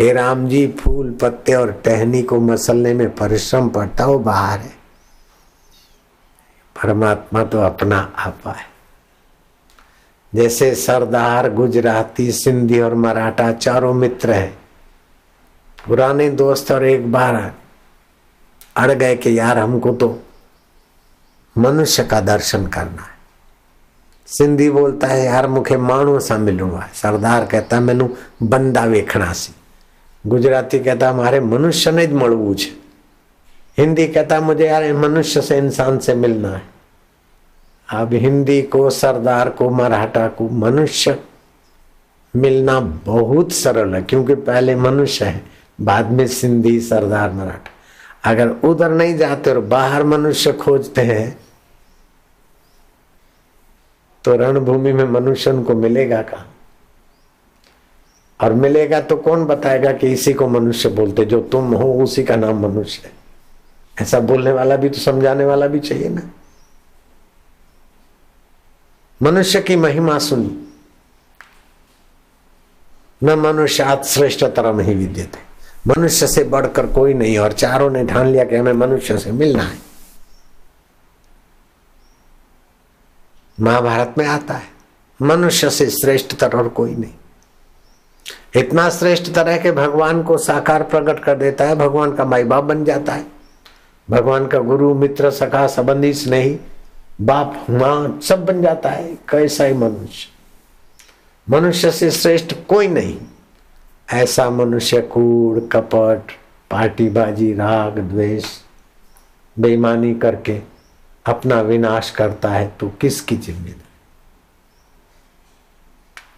हे राम जी फूल, पत्ते और टहनी को मसलने में परिश्रम पड़ता हो बाहर है। परमात्मा तो अपना आपा है। जैसे सरदार, गुजराती, सिंधी और मराठा चारों मित्र हैं। पुराने दोस्त और एक बार अड़ गए कि यार हमको तो मनुष्य का दर्शन करना है। सिंधी बोलता है, यार मुखे माण्हू सा मिलूँगा। सरदार कहता है, मैनू बंदा वेखना सी गुजराती कहता हमारे मनुष्य ने મળવું છે हिंदी कहता मुझे यार मनुष्य से इंसान से मिलना है अब हिंदी को सरदार को मराठा को मनुष्य मिलना बहुत सरल है क्योंकि पहले मनुष्य है बाद में सिंधी सरदार मराठा अगर उधर नहीं जाते और बाहर मनुष्य खोजते हैं तो रणभूमि में मनुष्य उनको मिलेगा कहा और मिलेगा तो कौन बताएगा कि इसी को मनुष्य बोलते, जो तुम हो उसी का नाम मनुष्य है। ऐसा बोलने वाला भी तो समझाने वाला भी चाहिए ना। मनुष्य की महिमा सुनी। न मनुष्य आज श्रेष्ठ तरम ही विद्य थे मनुष्य से बढ़कर कोई नहीं, और चारों ने ठान लिया कि हमें मनुष्य से मिलना है। महाभारत में आता है, मनुष्य से श्रेष्ठ तर और कोई नहीं। इतना श्रेष्ठ तरह के भगवान को साकार प्रकट कर देता है, भगवान का माई बाप बन जाता है। भगवान का गुरु, मित्र, सखा, संबंधी स्नेही, बाप, माँ, सब बन जाता है। कैसा ही मनुष्य। मनुष्य से श्रेष्ठ कोई नहीं। ऐसा मनुष्य कूड़ कपट, पार्टीबाजी, राग, द्वेष, बेईमानी करके अपना विनाश करता है तो किसकी ज़िम्मेदारी?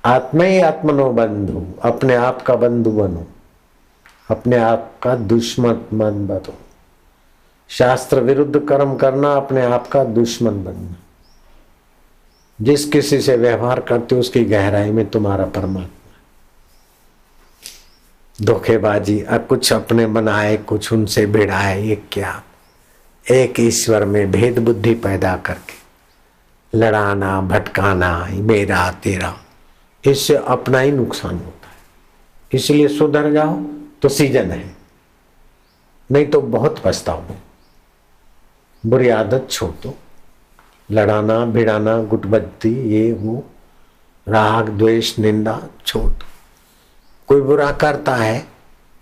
आत्मा ही आत्मनो बंधु, अपने आप का बंधु बनो, अपने आप का दुश्मन मन बनो। शास्त्र विरुद्ध कर्म करना, अपने आप का दुश्मन बनना। जिस किसी से व्यवहार करते हो, उसकी गहराई में तुम्हारा परमात्मा। धोखेबाजी, अब कुछ अपने बनाए, कुछ उनसे भिड़ाए ये क्या? एक ईश्वर में भेद बुद्धि पैदा करके, लड़ाना, भटकाना, मेरा, तेरा। इससे अपना ही नुकसान होता है। इसलिए सुधर जाओ तो सीज़न है। नहीं तो बहुत पछताओगे बुरी आदत छोड़। दो लड़ाना, भिड़ाना, गुटबत्ती, ये, वो, राग, द्वेष, निंदा छोड़। दो कोई बुरा करता है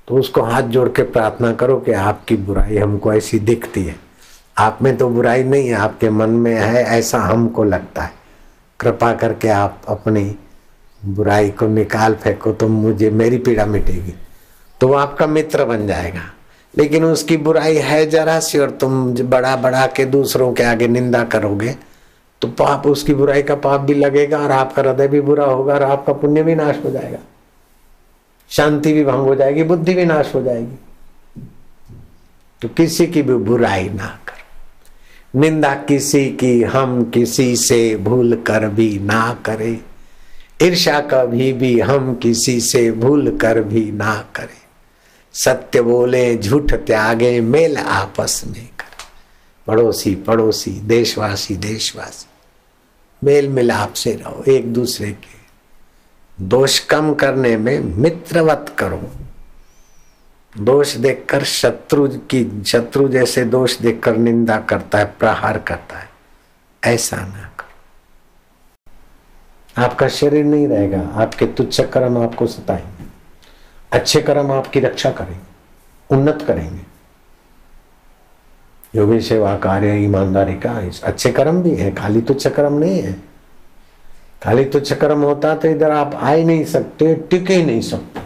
तो उसको हाथ जोड़ के प्रार्थना करो कि आपकी बुराई हमको ऐसी दिखती है। आप में तो बुराई नहीं है, आपके मन में है, ऐसा हमको लगता है। कृपा करके आप अपनी बुराई को निकाल फेंको तो मुझे, मेरी पीड़ा मिटेगी। तो वो आपका मित्र बन जाएगा। लेकिन उसकी बुराई है जरा सी और तुम बड़ा बड़ा के दूसरों के आगे निंदा करोगे तो पाप, उसकी बुराई का पाप भी लगेगा और आपका हृदय भी बुरा होगा और आपका पुण्य भी नाश हो जाएगा। शांति भी भंग हो जाएगी, बुद्धि भी नाश हो जाएगी। तो किसी की भी बुराई ना करो। निंदा किसी की, हम किसी से भूल कर भी ना करें। ईर्षा कभी भी हम किसी से भूल कर भी ना करें। सत्य बोले, झूठ त्यागे, मेल आपस में कर। पड़ोसी पड़ोसी, देशवासी देशवासी, मेल मिलाप से रहो, एक दूसरे के। दोष कम करने में मित्रवत करो। दोष देखकर शत्रु की, शत्रु जैसे दोष देखकर निंदा करता है, प्रहार करता है। ऐसा ना आपका शरीर नहीं रहेगा, आपके तुच्छ कर्म आपको सताएँगे। अच्छे कर्म आपकी रक्षा करेंगे, उन्नत करेंगे। जो भी सेवा कार्य, ईमानदारी का अच्छे कर्म भी है, खाली तुच्छ कर्म नहीं है। खाली तुच्छ कर्म होता तो इधर आप आ ही नहीं सकते, टिक ही नहीं सकते।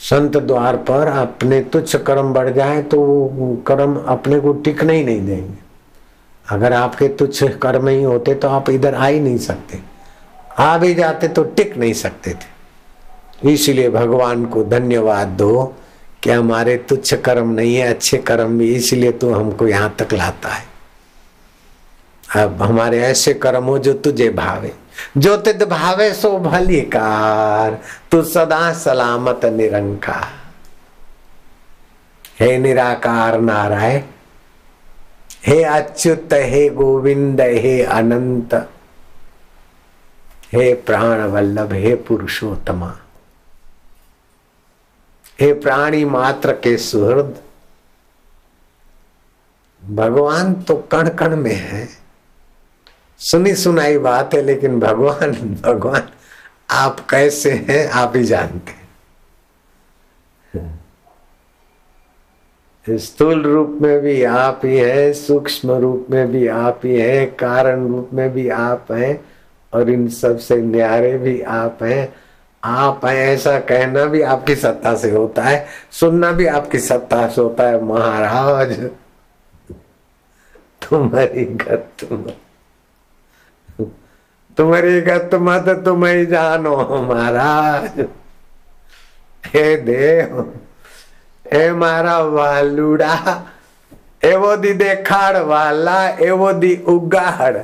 संत द्वार पर अपने तुच्छ कर्म बढ़ जाए तो कर्म अपने को टिकने ही नहीं देंगे। अगर आपके तुच्छ कर्म ही होते तो आप इधर आ ही नहीं सकते। आ भी जाते तो टिक नहीं सकते थे। इसलिए भगवान को धन्यवाद दो कि हमारे तुच्छ कर्म नहीं है, अच्छे कर्म भी इसलिए तू हमको यहाँ तक लाता है। अब हमारे ऐसे कर्म हो जो तुझे भावे। जो तिद भावे सो भली कार तू सदा सलामत निरंकार। हे निराकार नारायण हे अच्युत, हे गोविंद, हे अनंत, हे प्राण वल्लभ हे पुरुषोत्तमा। हे प्राणी मात्र के सुहृद, भगवान तो कण कण में है। सुनी सुनाई बात है, लेकिन भगवान भगवान, आप कैसे हैं, आप ही जानते हैं। स्थूल रूप में भी आप ही है, सूक्ष्म रूप में भी आप ही है, कारण रूप में भी आप हैं, और इन सबसे न्यारे भी आप हैं। आप हैं, ऐसा कहना भी आपकी सत्ता से होता है, सुनना भी आपकी सत्ता से होता है, महाराज। तुम्हारी गत तुम तुम्हारी गत मत तुम्हें जानो, महाराज। हे देव। એ મારા વાલુડા એવો દી દેખાડ વાલા એવો દી ઉગાડ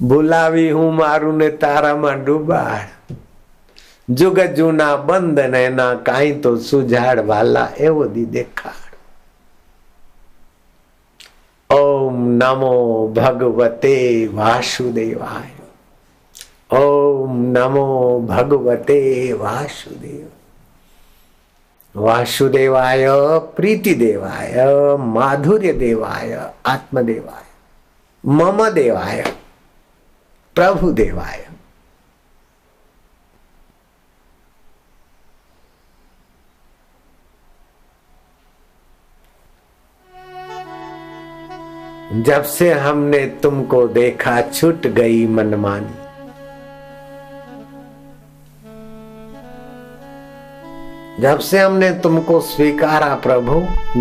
ભૂલાવી હું મારું ને તારામાં ડૂબાડ જુગ જૂના બંધ ને ના કાંઈ તો સુજાડ વાલા એવો દી દેખાડ ઓમ નમો ભગવતે વાસુદેવાય ઓમ નમો ભગવતે વાસુદેવ वासुदेवाय प्रीति देवाय माधुर्य देवाय आत्मदेवाय मम देवाय प्रभु देवाय जब से हमने तुमको देखा, छूट गई मनमानी। जब से हमने तुमको स्वीकारा प्रभु,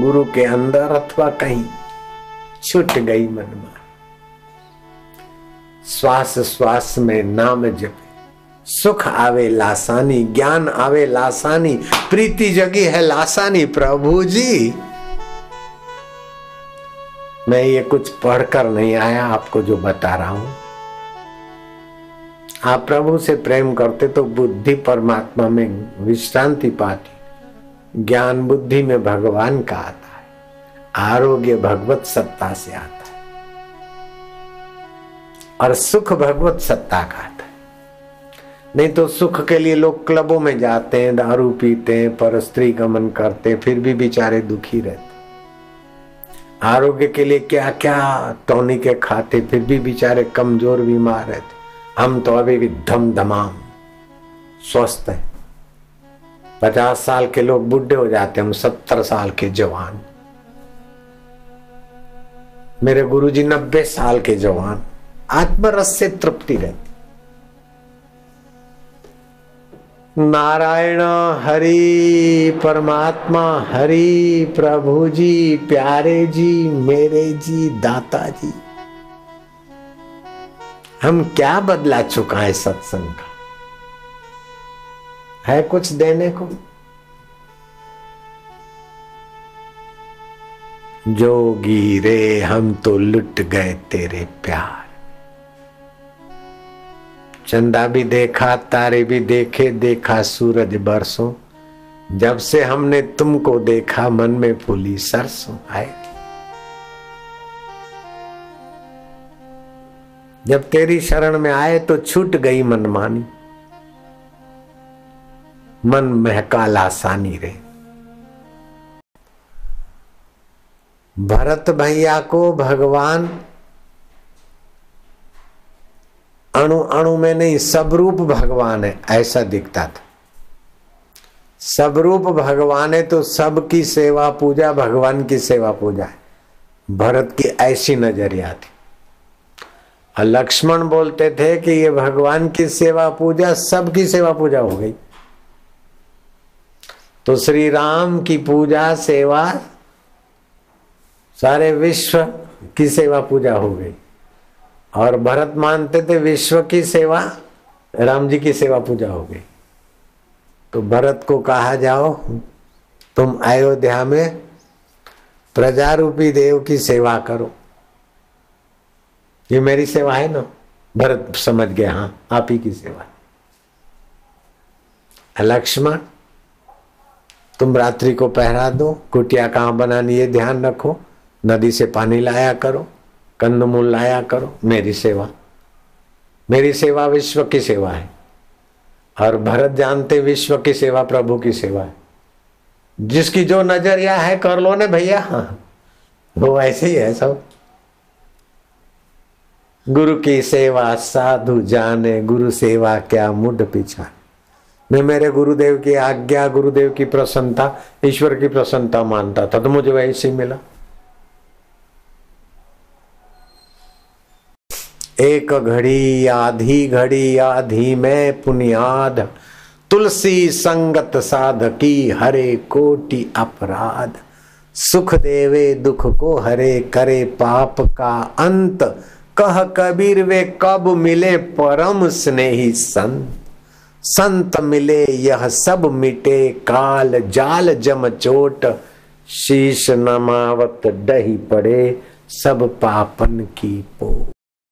गुरु के अंदर अथवा कहीं, छूट गई मन मनमा श्वास श्वास में नाम जपे। सुख आवे लासानी, ज्ञान आवे लासानी, प्रीति जगी है लासानी, प्रभु जी। मैं ये कुछ पढ़कर नहीं आया, आपको जो बता रहा हूँ। आप प्रभु से प्रेम करते तो बुद्धि परमात्मा में विश्रांति पाती। ज्ञान बुद्धि में भगवान का आता है। आरोग्य भगवत सत्ता से आता है। और सुख भगवत सत्ता का आता है। नहीं तो सुख के लिए लोग क्लबों में जाते हैं, दारू पीते हैं, पर स्त्री गमन करते हैं, फिर भी बेचारे दुखी रहते आरोग्य के लिए क्या क्या टॉनिक खाते फिर भी बेचारे कमज़ोर, बीमार रहते हम तो अभी भी धम धमाम स्वस्थ है। पचास साल के लोग बुढ़े हो जाते हैं, हम सत्तर साल के जवान। मेरे गुरुजी नब्बे साल के जवान, आत्मरस से तृप्ति रहती। नारायण हरि, परमात्मा हरि प्रभु जी प्यारे जी, मेरे जी, दाता जी। हम क्या बदला चुका है सत्संग का? है कुछ देने को? जोगी रे, हम तो लुट गए तेरे प्यार। चंदा भी देखा, तारे भी देखे, देखा सूरज बरसों। जब से हमने तुमको देखा, मन में फूली सरसों, आए। जब तेरी शरण में आए तो छूट गई मनमानी। मन महका लासानी रे। भरत भैया को भगवान अणु अणु में नहीं सब रूप भगवान है, ऐसा दिखता था। सब रूप भगवान है तो सबकी सेवा पूजा, भगवान की सेवा पूजा है। भरत की ऐसी नज़रिया थी। लक्ष्मण बोलते थे कि ये भगवान की सेवा पूजा, सबकी सेवा पूजा हो गई। तो श्री राम की पूजा, सेवा, सारे विश्व की सेवा पूजा हो गई। और भरत मानते थे विश्व की सेवा, राम जी की सेवा पूजा हो गई। तो भरत को कहा, जाओ, तुम अयोध्या में प्रजारूपी देव की सेवा करो। ये मेरी सेवा है ना? भरत समझ गया हाँ आप ही की सेवा लक्ष्मण, तुम रात्रि को पहरा दो, कुटिया कहाँ बनानी ये ध्यान रखो, नदी से पानी लाया करो, कंदमूल लाया करो, मेरी सेवा। मेरी सेवा विश्व की सेवा है, और भरत जानते विश्व की सेवा प्रभु की सेवा है। जिसकी जो नज़रिया है कर लो ने भैया। वो ऐसे ही है सब। गुरु की सेवा साधु जाने, गुरु सेवा क्या मुड पीछा मैं मेरे गुरुदेव की आज्ञा, गुरुदेव की प्रसन्नता, ईश्वर की प्रसन्नता मानता था तो मुझे वैसे मिला। एक घड़ी, आधी घड़ी, आधी में पुनियाद। तुलसी संगत साधकी, हरे कोटि अपराध। सुख देवे दुख को हरे, करे पाप का अंत। कह कबीर वे कब मिले परम स्नेही संत? संत मिले यह सब मिटे काल जाल जम चोट। शीश नमावत डही पड़े सब पापन की पो